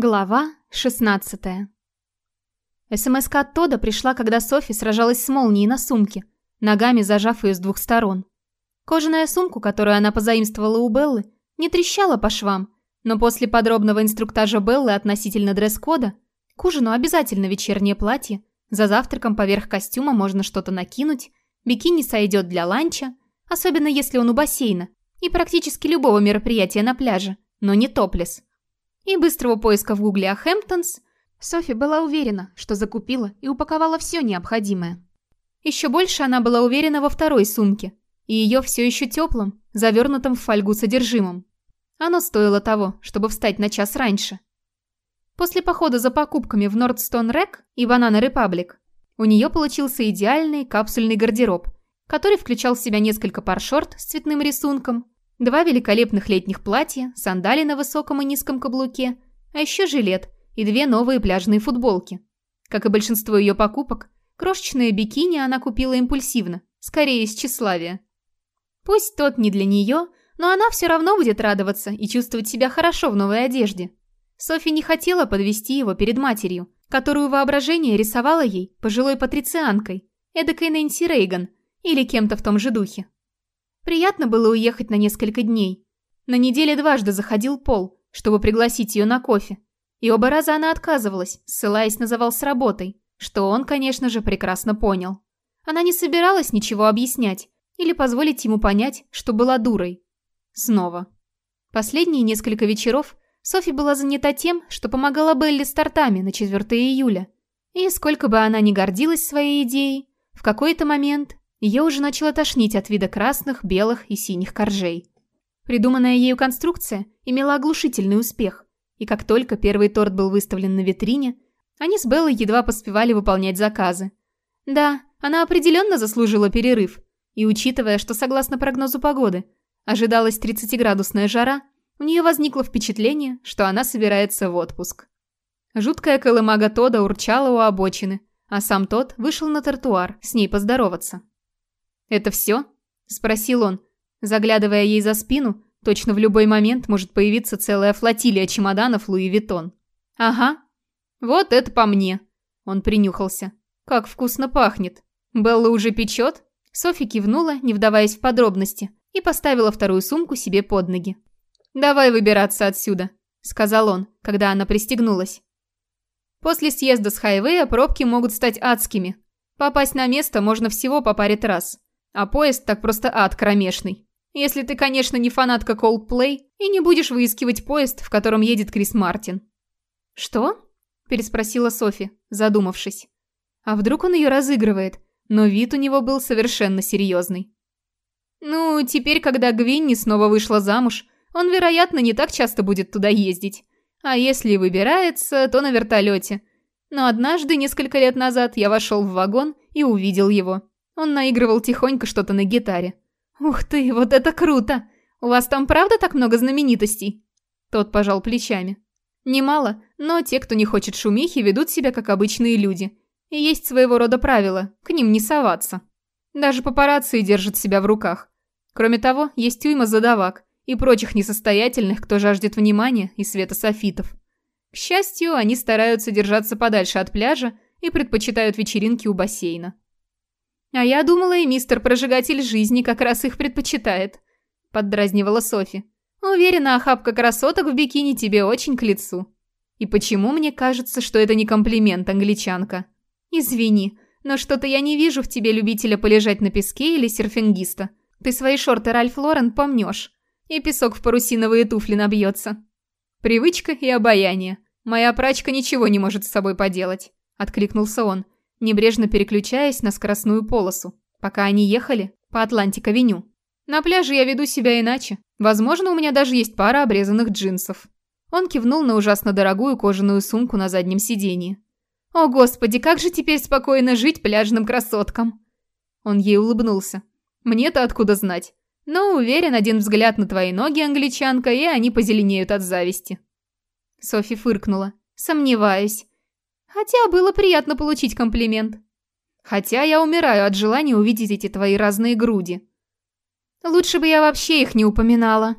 Глава 16 СМС от Тода пришла, когда Софи сражалась с молнией на сумке, ногами зажав ее с двух сторон. Кожаная сумку, которую она позаимствовала у Беллы, не трещала по швам, но после подробного инструктажа Беллы относительно дресс-кода, к ужину обязательно вечернее платье, за завтраком поверх костюма можно что-то накинуть, бикини сойдет для ланча, особенно если он у бассейна, и практически любого мероприятия на пляже, но не топлес и быстрого поиска в гугле о Хэмптонс, Софи была уверена, что закупила и упаковала все необходимое. Еще больше она была уверена во второй сумке, и ее все еще теплым, завернутым в фольгу содержимым. Оно стоило того, чтобы встать на час раньше. После похода за покупками в Нордстон Рек и Банана Репаблик у нее получился идеальный капсульный гардероб, который включал в себя несколько пар шорт с цветным рисунком, Два великолепных летних платья, сандали на высоком и низком каблуке, а еще жилет и две новые пляжные футболки. Как и большинство ее покупок, крошечное бикини она купила импульсивно, скорее из тщеславия. Пусть тот не для нее, но она все равно будет радоваться и чувствовать себя хорошо в новой одежде. Софи не хотела подвести его перед матерью, которую воображение рисовало ей пожилой патрицианкой, эдакой Нэнси Рейган или кем-то в том же духе. Приятно было уехать на несколько дней. На неделе дважды заходил Пол, чтобы пригласить ее на кофе. И оба раза она отказывалась, ссылаясь на завал с работой, что он, конечно же, прекрасно понял. Она не собиралась ничего объяснять или позволить ему понять, что была дурой. Снова. Последние несколько вечеров Софи была занята тем, что помогала Белли с тортами на 4 июля. И сколько бы она ни гордилась своей идеей, в какой-то момент ее уже начало тошнить от вида красных, белых и синих коржей. Придуманная ею конструкция имела оглушительный успех, и как только первый торт был выставлен на витрине, они с Беллой едва поспевали выполнять заказы. Да, она определенно заслужила перерыв, и учитывая, что согласно прогнозу погоды, ожидалась 30-градусная жара, у нее возникло впечатление, что она собирается в отпуск. Жуткая колымага Тода урчала у обочины, а сам тот вышел на тротуар с ней поздороваться. «Это все?» – спросил он, заглядывая ей за спину. Точно в любой момент может появиться целая флотилия чемоданов Луи Виттон. «Ага. Вот это по мне!» Он принюхался. «Как вкусно пахнет! Белла уже печет?» Софи кивнула, не вдаваясь в подробности, и поставила вторую сумку себе под ноги. «Давай выбираться отсюда», – сказал он, когда она пристегнулась. После съезда с хайвея пробки могут стать адскими. Попасть на место можно всего по паре раз. А поезд так просто ад кромешный. Если ты, конечно, не фанатка Coldplay и не будешь выискивать поезд, в котором едет Крис Мартин. «Что?» – переспросила Софи, задумавшись. А вдруг он ее разыгрывает? Но вид у него был совершенно серьезный. Ну, теперь, когда Гвинни снова вышла замуж, он, вероятно, не так часто будет туда ездить. А если выбирается, то на вертолете. Но однажды, несколько лет назад, я вошел в вагон и увидел его. Он наигрывал тихонько что-то на гитаре. «Ух ты, вот это круто! У вас там правда так много знаменитостей?» Тот пожал плечами. «Немало, но те, кто не хочет шумихи, ведут себя как обычные люди. И есть своего рода правила, к ним не соваться. Даже папарацци держат себя в руках. Кроме того, есть уйма задавак и прочих несостоятельных, кто жаждет внимания и света софитов. К счастью, они стараются держаться подальше от пляжа и предпочитают вечеринки у бассейна. «А я думала, и мистер Прожигатель Жизни как раз их предпочитает», – поддразнивала Софи. «Уверена, охапка красоток в бикини тебе очень к лицу». «И почему мне кажется, что это не комплимент, англичанка?» «Извини, но что-то я не вижу в тебе любителя полежать на песке или серфингиста. Ты свои шорты Ральф Лорен помнешь, и песок в парусиновые туфли набьется». «Привычка и обаяние. Моя прачка ничего не может с собой поделать», – откликнулся он небрежно переключаясь на скоростную полосу, пока они ехали по Атлантик-авеню. На пляже я веду себя иначе. Возможно, у меня даже есть пара обрезанных джинсов. Он кивнул на ужасно дорогую кожаную сумку на заднем сиденье. «О, Господи, как же теперь спокойно жить пляжным красоткам!» Он ей улыбнулся. «Мне-то откуда знать? Но уверен, один взгляд на твои ноги, англичанка, и они позеленеют от зависти». Софи фыркнула. «Сомневаюсь. Хотя было приятно получить комплимент. Хотя я умираю от желания увидеть эти твои разные груди. Лучше бы я вообще их не упоминала.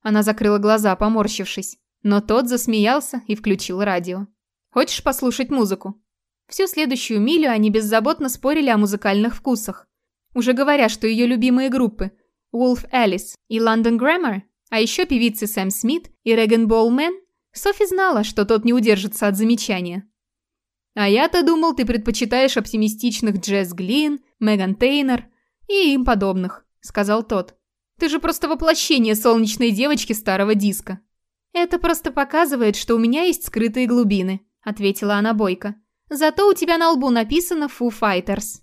Она закрыла глаза, поморщившись. Но тот засмеялся и включил радио. «Хочешь послушать музыку?» Всю следующую милю они беззаботно спорили о музыкальных вкусах. Уже говоря, что ее любимые группы Wolf Alice и London Grammar, а еще певицы Сэм Смит и Реган Болмен, Софи знала, что тот не удержится от замечания. «А я-то думал, ты предпочитаешь оптимистичных Джесс Глин, Меган Тейнер и им подобных», — сказал тот. «Ты же просто воплощение солнечной девочки старого диска». «Это просто показывает, что у меня есть скрытые глубины», — ответила она бойко. «Зато у тебя на лбу написано «Foo Fighters».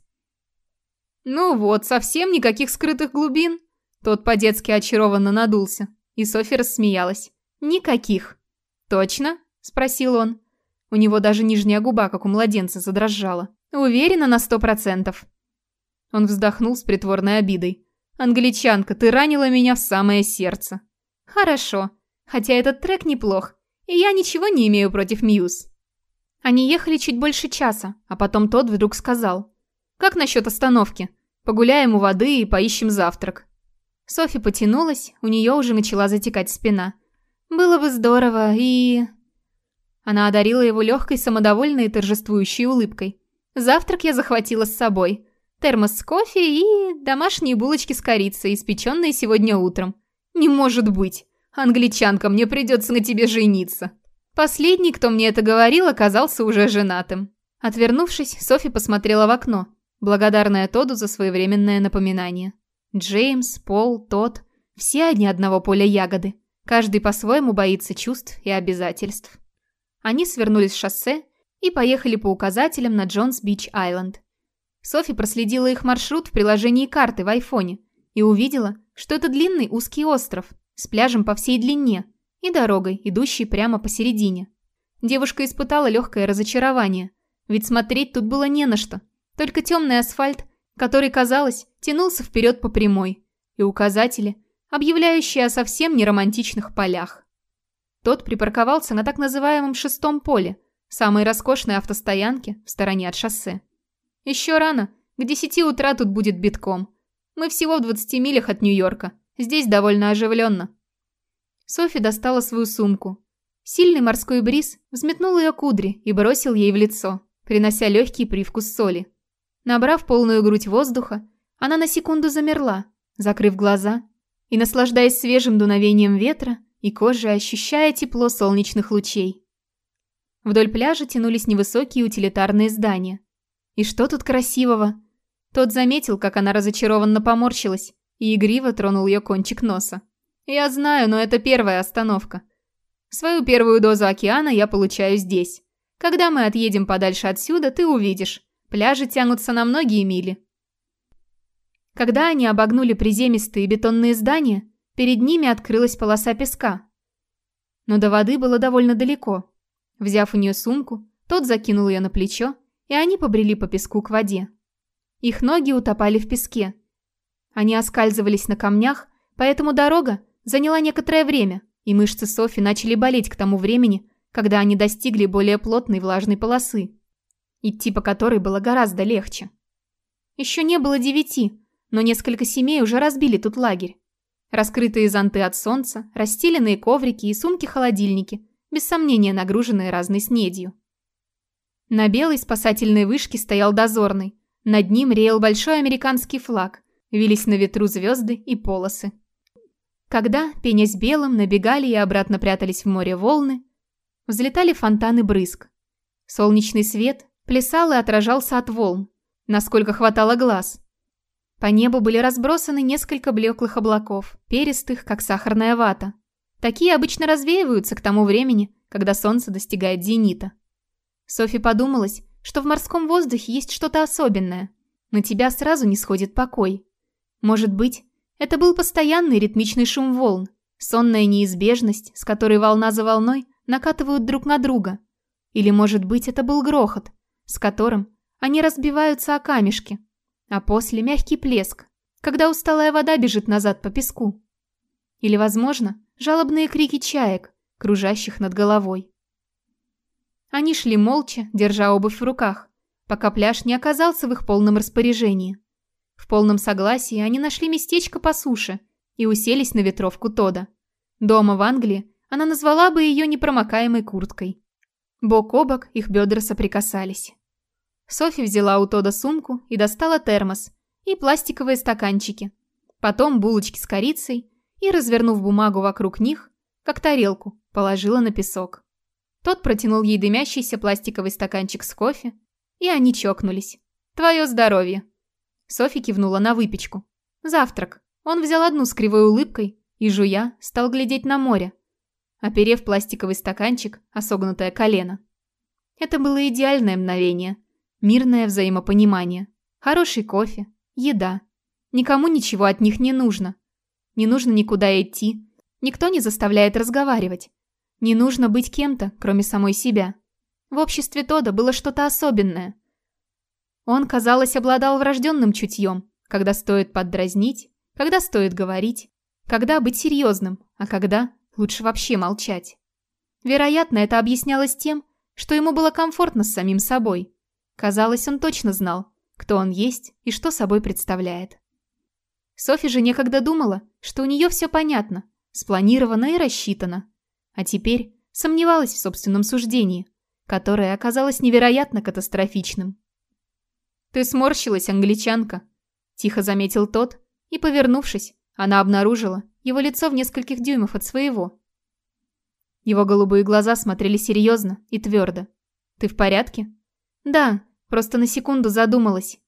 «Ну вот, совсем никаких скрытых глубин». Тот по-детски очарованно надулся, и Софи рассмеялась. «Никаких». «Точно?» – спросил он. У него даже нижняя губа, как у младенца, задрожала. «Уверена на сто процентов». Он вздохнул с притворной обидой. «Англичанка, ты ранила меня в самое сердце». «Хорошо. Хотя этот трек неплох, и я ничего не имею против Мьюз». Они ехали чуть больше часа, а потом тот вдруг сказал. «Как насчет остановки? Погуляем у воды и поищем завтрак». Софи потянулась, у нее уже начала затекать спина. Было бы здорово и... Она одарила его легкой, самодовольной и торжествующей улыбкой. Завтрак я захватила с собой. Термос с кофе и домашние булочки с корицей, испеченные сегодня утром. Не может быть. Англичанка, мне придется на тебе жениться. Последний, кто мне это говорил, оказался уже женатым. Отвернувшись, Софи посмотрела в окно, благодарная Тоду за своевременное напоминание. Джеймс, Пол, Тод – все одни одного поля ягоды. Каждый по-своему боится чувств и обязательств. Они свернули с шоссе и поехали по указателям на Джонс-Бич-Айленд. Софи проследила их маршрут в приложении карты в айфоне и увидела, что это длинный узкий остров с пляжем по всей длине и дорогой, идущей прямо посередине. Девушка испытала легкое разочарование, ведь смотреть тут было не на что, только темный асфальт, который, казалось, тянулся вперед по прямой, и указатели – объявляющие о совсем не романтичных полях. Тот припарковался на так называемом шестом поле, самой роскошной автостоянке в стороне от шоссе. Еще рано, к десяти утра тут будет битком. Мы всего в 20 милях от Нью-Йорка, здесь довольно оживленно. Софи достала свою сумку. Сильный морской бриз взметнул ее кудри и бросил ей в лицо, принося легкий привкус соли. Набрав полную грудь воздуха, она на секунду замерла, закрыв глаза и наслаждаясь свежим дуновением ветра и кожей ощущая тепло солнечных лучей. Вдоль пляжа тянулись невысокие утилитарные здания. И что тут красивого? Тот заметил, как она разочарованно поморщилась, и игриво тронул ее кончик носа. «Я знаю, но это первая остановка. Свою первую дозу океана я получаю здесь. Когда мы отъедем подальше отсюда, ты увидишь. Пляжи тянутся на многие мили. Когда они обогнули приземистые бетонные здания, перед ними открылась полоса песка. Но до воды было довольно далеко. Взяв у нее сумку, тот закинул ее на плечо, и они побрели по песку к воде. Их ноги утопали в песке. Они оскальзывались на камнях, поэтому дорога заняла некоторое время, и мышцы Софи начали болеть к тому времени, когда они достигли более плотной влажной полосы, идти по которой было гораздо легче. Еще не было девяти, но несколько семей уже разбили тут лагерь. Раскрытые зонты от солнца, расстеленные коврики и сумки-холодильники, без сомнения нагруженные разной снедью. На белой спасательной вышке стоял дозорный. Над ним реял большой американский флаг, вились на ветру звезды и полосы. Когда, пенясь белым, набегали и обратно прятались в море волны, взлетали фонтаны брызг. Солнечный свет плясал и отражался от волн, насколько хватало глаз – по небу были разбросаны несколько блеклых облаков, перистых, как сахарная вата. Такие обычно развеиваются к тому времени, когда солнце достигает зенита. Софи подумалась, что в морском воздухе есть что-то особенное. На тебя сразу не сходит покой. Может быть, это был постоянный ритмичный шум волн, сонная неизбежность, с которой волна за волной накатывают друг на друга. Или, может быть, это был грохот, с которым они разбиваются о камешки, а после мягкий плеск, когда усталая вода бежит назад по песку. Или, возможно, жалобные крики чаек, кружащих над головой. Они шли молча, держа обувь в руках, пока пляж не оказался в их полном распоряжении. В полном согласии они нашли местечко по суше и уселись на ветровку Тода. Дома в Англии она назвала бы ее непромокаемой курткой. Бок о бок их бедра соприкасались. Софи взяла у Тода сумку и достала термос и пластиковые стаканчики. Потом булочки с корицей и, развернув бумагу вокруг них, как тарелку, положила на песок. Тот протянул ей дымящийся пластиковый стаканчик с кофе, и они чокнулись. «Твое здоровье!» Софи кивнула на выпечку. «Завтрак». Он взял одну с кривой улыбкой и, жуя, стал глядеть на море, оперев пластиковый стаканчик о согнутое колено. Это было идеальное мгновение. Мирное взаимопонимание. Хороший кофе, еда. Никому ничего от них не нужно. Не нужно никуда идти. Никто не заставляет разговаривать. Не нужно быть кем-то, кроме самой себя. В обществе Тода было что-то особенное. Он, казалось, обладал врожденным чутьем, когда стоит поддразнить, когда стоит говорить, когда быть серьезным, а когда лучше вообще молчать. Вероятно, это объяснялось тем, что ему было комфортно с самим собой. Казалось, он точно знал, кто он есть и что собой представляет. Софи же некогда думала, что у нее все понятно, спланировано и рассчитано. А теперь сомневалась в собственном суждении, которое оказалось невероятно катастрофичным. «Ты сморщилась, англичанка», – тихо заметил тот, и, повернувшись, она обнаружила его лицо в нескольких дюймов от своего. Его голубые глаза смотрели серьезно и твердо. «Ты в порядке?» «Да, просто на секунду задумалась.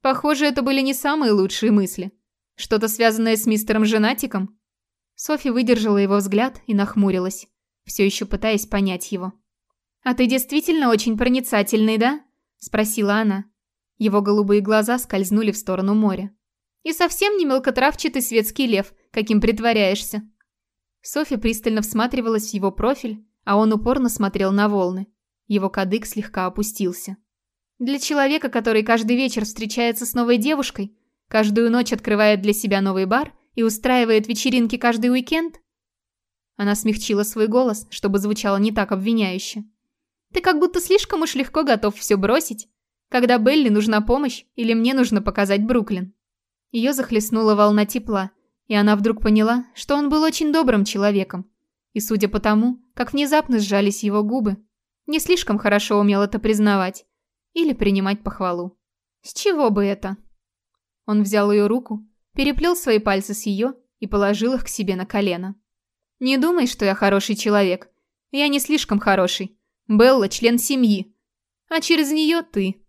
Похоже, это были не самые лучшие мысли. Что-то связанное с мистером Женатиком?» Софи выдержала его взгляд и нахмурилась, все еще пытаясь понять его. «А ты действительно очень проницательный, да?» – спросила она. Его голубые глаза скользнули в сторону моря. «И совсем не мелкотравчатый светский лев, каким притворяешься». Софи пристально всматривалась в его профиль, а он упорно смотрел на волны. Его кадык слегка опустился. Для человека, который каждый вечер встречается с новой девушкой, каждую ночь открывает для себя новый бар и устраивает вечеринки каждый уикенд? Она смягчила свой голос, чтобы звучало не так обвиняюще. Ты как будто слишком уж легко готов все бросить, когда Белли нужна помощь или мне нужно показать Бруклин. Ее захлестнула волна тепла, и она вдруг поняла, что он был очень добрым человеком. И судя по тому, как внезапно сжались его губы, не слишком хорошо умел это признавать или принимать похвалу. С чего бы это? Он взял ее руку переплел свои пальцы с ее и положил их к себе на колено. «Не думай, что я хороший человек. Я не слишком хороший. Белла – член семьи. А через нее ты.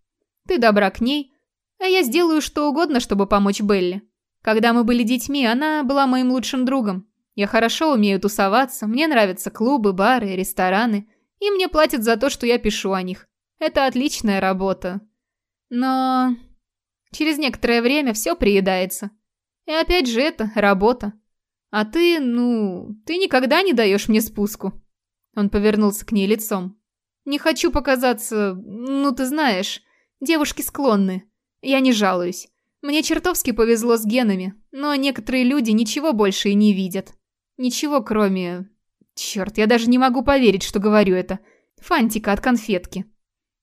Ты добра к ней, а я сделаю что угодно, чтобы помочь Белле. Когда мы были детьми, она была моим лучшим другом. Я хорошо умею тусоваться, мне нравятся клубы, бары, рестораны, и мне платят за то, что я пишу о них. Это отличная работа. Но через некоторое время все приедается. И опять же это работа. А ты, ну, ты никогда не даешь мне спуску. Он повернулся к ней лицом. Не хочу показаться, ну ты знаешь, девушки склонны. Я не жалуюсь. Мне чертовски повезло с генами, но некоторые люди ничего больше и не видят. Ничего кроме... Черт, я даже не могу поверить, что говорю это. Фантика от конфетки.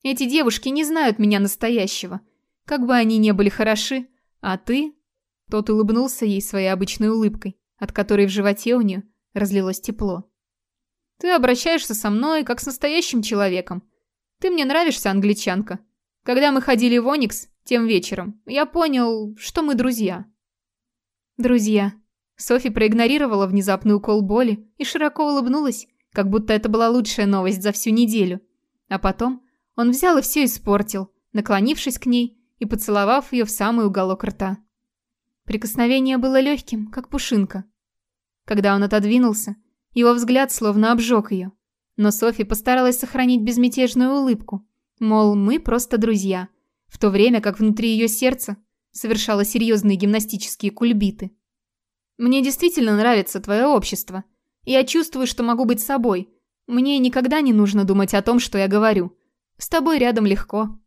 Эти девушки не знают меня настоящего. Как бы они ни были хороши, а ты тот улыбнулся ей своей обычной улыбкой, от которой в животе у нее разлилось тепло. «Ты обращаешься со мной, как с настоящим человеком. Ты мне нравишься, англичанка. Когда мы ходили в Оникс тем вечером, я понял, что мы друзья». «Друзья». Софи проигнорировала внезапный укол боли и широко улыбнулась, как будто это была лучшая новость за всю неделю. А потом он взял и все испортил, наклонившись к ней и поцеловав ее в самый уголок рта. Прикосновение было легким, как пушинка. Когда он отодвинулся, его взгляд словно обжег ее. Но Софи постаралась сохранить безмятежную улыбку, мол, мы просто друзья, в то время как внутри ее сердца совершала серьезные гимнастические кульбиты. «Мне действительно нравится твое общество. Я чувствую, что могу быть собой. Мне никогда не нужно думать о том, что я говорю. С тобой рядом легко».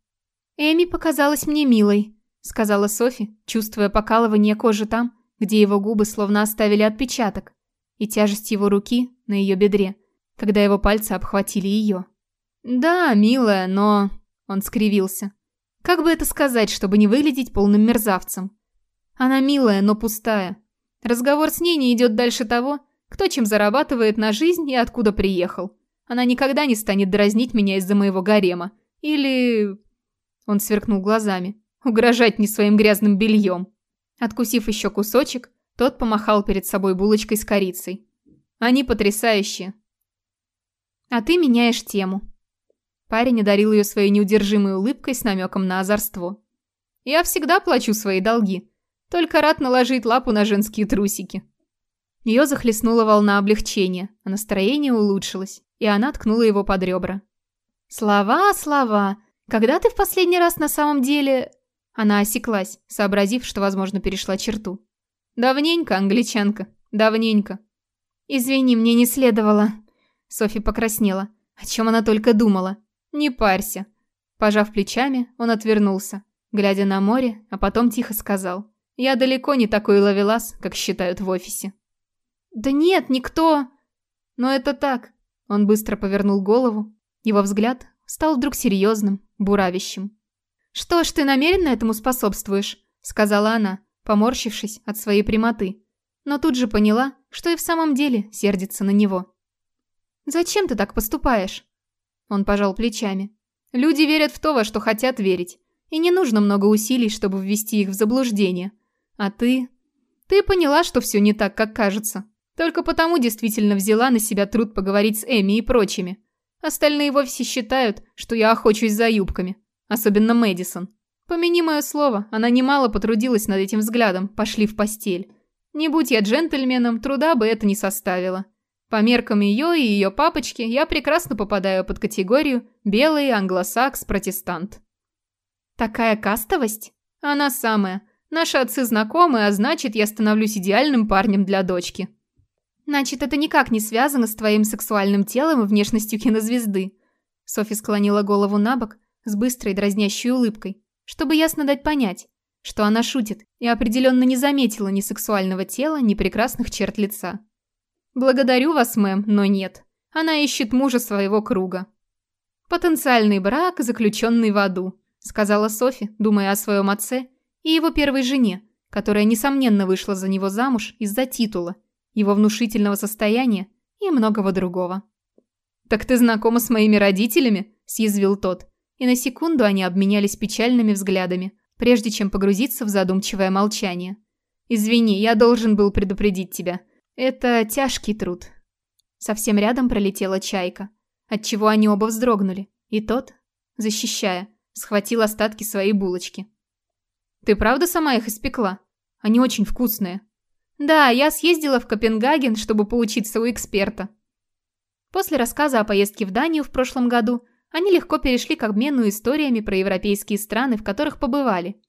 Эми показалась мне милой, — сказала Софи, чувствуя покалывание кожи там, где его губы словно оставили отпечаток, и тяжесть его руки на ее бедре, когда его пальцы обхватили ее. «Да, милая, но...» — он скривился. «Как бы это сказать, чтобы не выглядеть полным мерзавцем? Она милая, но пустая. Разговор с ней не идет дальше того, кто чем зарабатывает на жизнь и откуда приехал. Она никогда не станет дразнить меня из-за моего гарема. Или... Он сверкнул глазами. Угрожать не своим грязным бельем. Откусив еще кусочек, тот помахал перед собой булочкой с корицей. Они потрясающие. А ты меняешь тему. Парень одарил ее своей неудержимой улыбкой с намеком на озорство. Я всегда плачу свои долги. Только рад наложить лапу на женские трусики. Ее захлестнула волна облегчения, а настроение улучшилось, и она ткнула его под ребра. «Слова, слова! Когда ты в последний раз на самом деле...» Она осеклась, сообразив, что, возможно, перешла черту. «Давненько, англичанка, давненько». «Извини, мне не следовало». Софи покраснела. О чем она только думала. «Не парься». Пожав плечами, он отвернулся, глядя на море, а потом тихо сказал. «Я далеко не такой ловелас, как считают в офисе». «Да нет, никто...» «Но это так». Он быстро повернул голову. Его взгляд стал вдруг серьезным, буравящим. «Что ж, ты намеренно этому способствуешь?» Сказала она, поморщившись от своей прямоты. Но тут же поняла, что и в самом деле сердится на него. «Зачем ты так поступаешь?» Он пожал плечами. «Люди верят в то, во что хотят верить. И не нужно много усилий, чтобы ввести их в заблуждение. А ты... Ты поняла, что все не так, как кажется. Только потому действительно взяла на себя труд поговорить с Эми и прочими. Остальные вовсе считают, что я охочусь за юбками. Особенно Мэдисон. Помяни мое слово, она немало потрудилась над этим взглядом, пошли в постель. Не будь я джентльменом, труда бы это не составило. По меркам ее и ее папочки я прекрасно попадаю под категорию «белый англосакс-протестант». Такая кастовость? Она самая. Наши отцы знакомы, а значит, я становлюсь идеальным парнем для дочки. Значит, это никак не связано с твоим сексуальным телом и внешностью кинозвезды. Софи склонила голову на бок с быстрой дразнящей улыбкой, чтобы ясно дать понять, что она шутит и определенно не заметила ни сексуального тела, ни прекрасных черт лица. «Благодарю вас, мэм, но нет. Она ищет мужа своего круга». «Потенциальный брак, заключенный в аду», — сказала Софи, думая о своем отце и его первой жене, которая, несомненно, вышла за него замуж из-за титула — его внушительного состояния и многого другого. «Так ты знакома с моими родителями?» – съязвил тот. И на секунду они обменялись печальными взглядами, прежде чем погрузиться в задумчивое молчание. «Извини, я должен был предупредить тебя. Это тяжкий труд». Совсем рядом пролетела чайка, отчего они оба вздрогнули, и тот, защищая, схватил остатки своей булочки. «Ты правда сама их испекла? Они очень вкусные», да, я съездила в Копенгаген, чтобы поучиться у эксперта. После рассказа о поездке в Данию в прошлом году, они легко перешли к обмену историями про европейские страны, в которых побывали.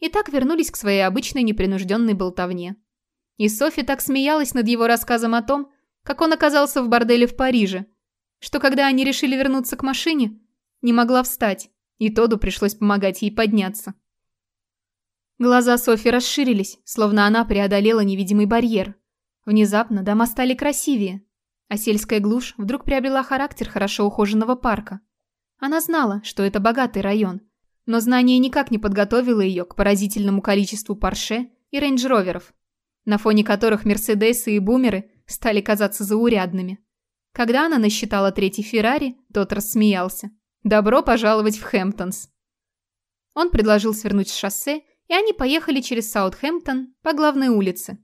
И так вернулись к своей обычной непринужденной болтовне. И Софи так смеялась над его рассказом о том, как он оказался в борделе в Париже, что когда они решили вернуться к машине, не могла встать, и Тоду пришлось помогать ей подняться. Глаза Софи расширились, словно она преодолела невидимый барьер. Внезапно дома стали красивее, а сельская глушь вдруг приобрела характер хорошо ухоженного парка. Она знала, что это богатый район, но знание никак не подготовило ее к поразительному количеству парше и рейндж-роверов, на фоне которых мерседесы и бумеры стали казаться заурядными. Когда она насчитала третий Феррари, тот рассмеялся. «Добро пожаловать в Хэмптонс!» Он предложил свернуть с шоссе и они поехали через Саутхэмптон по главной улице,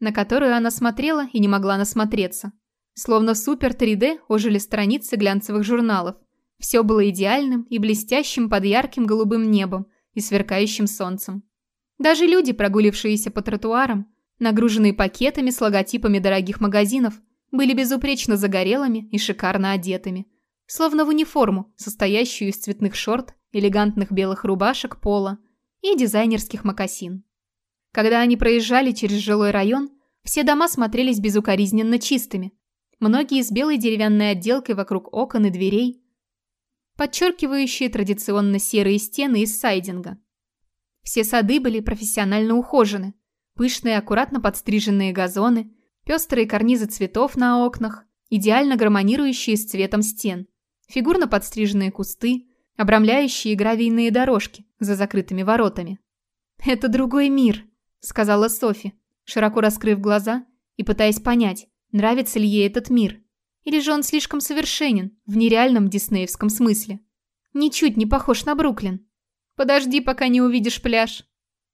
на которую она смотрела и не могла насмотреться. Словно супер 3D ожили страницы глянцевых журналов. Все было идеальным и блестящим под ярким голубым небом и сверкающим солнцем. Даже люди, прогулившиеся по тротуарам, нагруженные пакетами с логотипами дорогих магазинов, были безупречно загорелыми и шикарно одетыми. Словно в униформу, состоящую из цветных шорт, элегантных белых рубашек пола, и дизайнерских мокасин. Когда они проезжали через жилой район, все дома смотрелись безукоризненно чистыми, многие с белой деревянной отделкой вокруг окон и дверей, подчеркивающие традиционно серые стены из сайдинга. Все сады были профессионально ухожены, пышные аккуратно подстриженные газоны, пестрые карнизы цветов на окнах, идеально гармонирующие с цветом стен, фигурно подстриженные кусты, обрамляющие гравийные дорожки за закрытыми воротами. «Это другой мир», — сказала Софи, широко раскрыв глаза и пытаясь понять, Нравится ли ей этот мир? Или же он слишком совершенен, в нереальном диснеевском смысле? Ничуть не похож на Бруклин. Подожди, пока не увидишь пляж.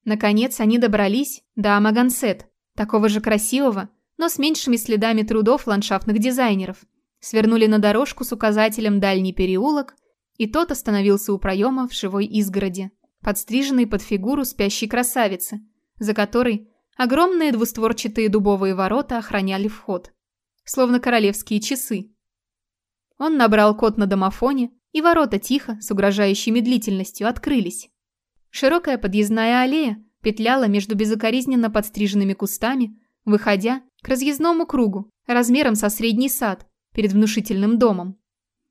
Наконец они добрались до Амагансет, такого же красивого, но с меньшими следами трудов ландшафтных дизайнеров. Свернули на дорожку с указателем «Дальний переулок», и тот остановился у проема в живой изгороди, подстриженный под фигуру спящей красавицы, за которой огромные двустворчатые дубовые ворота охраняли вход, словно королевские часы. Он набрал код на домофоне, и ворота тихо, с угрожающей медлительностью, открылись. Широкая подъездная аллея петляла между безукоризненно подстриженными кустами, выходя к разъездному кругу, размером со средний сад, перед внушительным домом.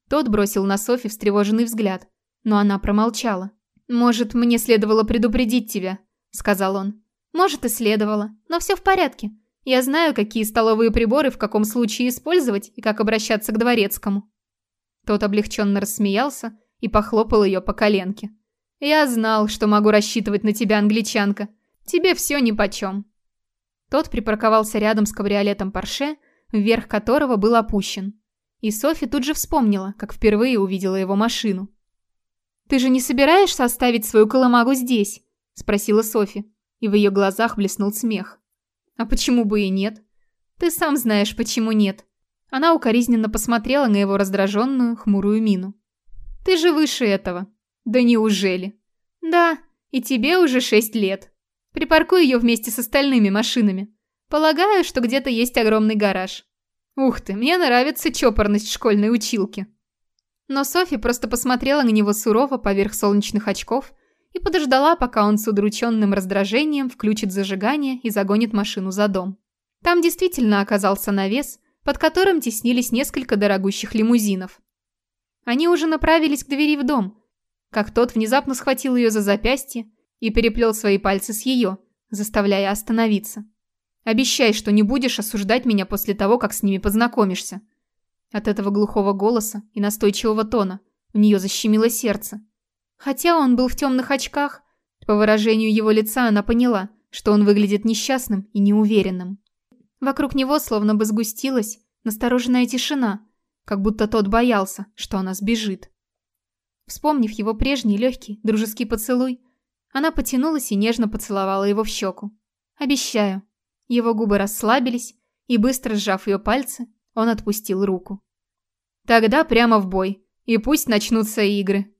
Тот бросил на Софи встревоженный взгляд, но она промолчала. «Может, мне следовало предупредить тебя», — сказал он. «Может, и следовало, но все в порядке. Я знаю, какие столовые приборы в каком случае использовать и как обращаться к дворецкому». Тот облегченно рассмеялся и похлопал ее по коленке. «Я знал, что могу рассчитывать на тебя, англичанка. Тебе все нипочем». Тот припарковался рядом с кабриолетом Порше, верх которого был опущен. И Софи тут же вспомнила, как впервые увидела его машину. «Ты же не собираешься оставить свою колымагу здесь?» – спросила Софи, и в ее глазах блеснул смех. «А почему бы и нет?» «Ты сам знаешь, почему нет». Она укоризненно посмотрела на его раздраженную, хмурую мину. «Ты же выше этого». «Да неужели?» «Да, и тебе уже шесть лет. Припаркуй ее вместе с остальными машинами. Полагаю, что где-то есть огромный гараж. Ух ты, мне нравится чопорность школьной училки». Но Софи просто посмотрела на него сурово поверх солнечных очков и подождала, пока он с удрученным раздражением включит зажигание и загонит машину за дом. Там действительно оказался навес, под которым теснились несколько дорогущих лимузинов. Они уже направились к двери в дом, как тот внезапно схватил ее за запястье и переплел свои пальцы с ее, заставляя остановиться. «Обещай, что не будешь осуждать меня после того, как с ними познакомишься». От этого глухого голоса и настойчивого тона у нее защемило сердце. Хотя он был в темных очках, по выражению его лица она поняла, что он выглядит несчастным и неуверенным. Вокруг него словно бы сгустилась настороженная тишина, как будто тот боялся, что она сбежит. Вспомнив его прежний легкий, дружеский поцелуй, она потянулась и нежно поцеловала его в щеку. «Обещаю». Его губы расслабились, и быстро сжав ее пальцы, он отпустил руку. «Тогда прямо в бой, и пусть начнутся игры».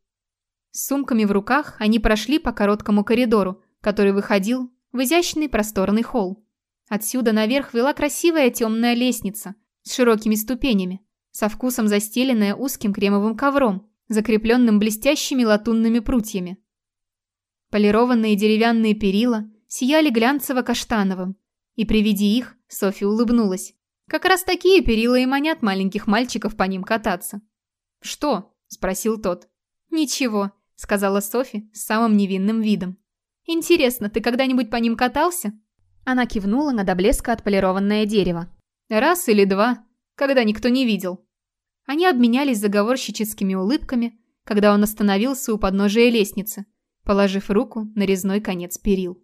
С сумками в руках они прошли по короткому коридору, который выходил в изящный просторный холл. Отсюда наверх вела красивая темная лестница с широкими ступенями, со вкусом застеленная узким кремовым ковром, закрепленным блестящими латунными прутьями. Полированные деревянные перила сияли глянцево-каштановым, и при виде их Софи улыбнулась. Как раз такие перила и манят маленьких мальчиков по ним кататься. «Что?» – спросил тот. «Ничего», – сказала Софи с самым невинным видом. «Интересно, ты когда-нибудь по ним катался?» Она кивнула на до блеска отполированное дерево. «Раз или два, когда никто не видел». Они обменялись заговорщическими улыбками, когда он остановился у подножия лестницы – положив руку на резной конец перил.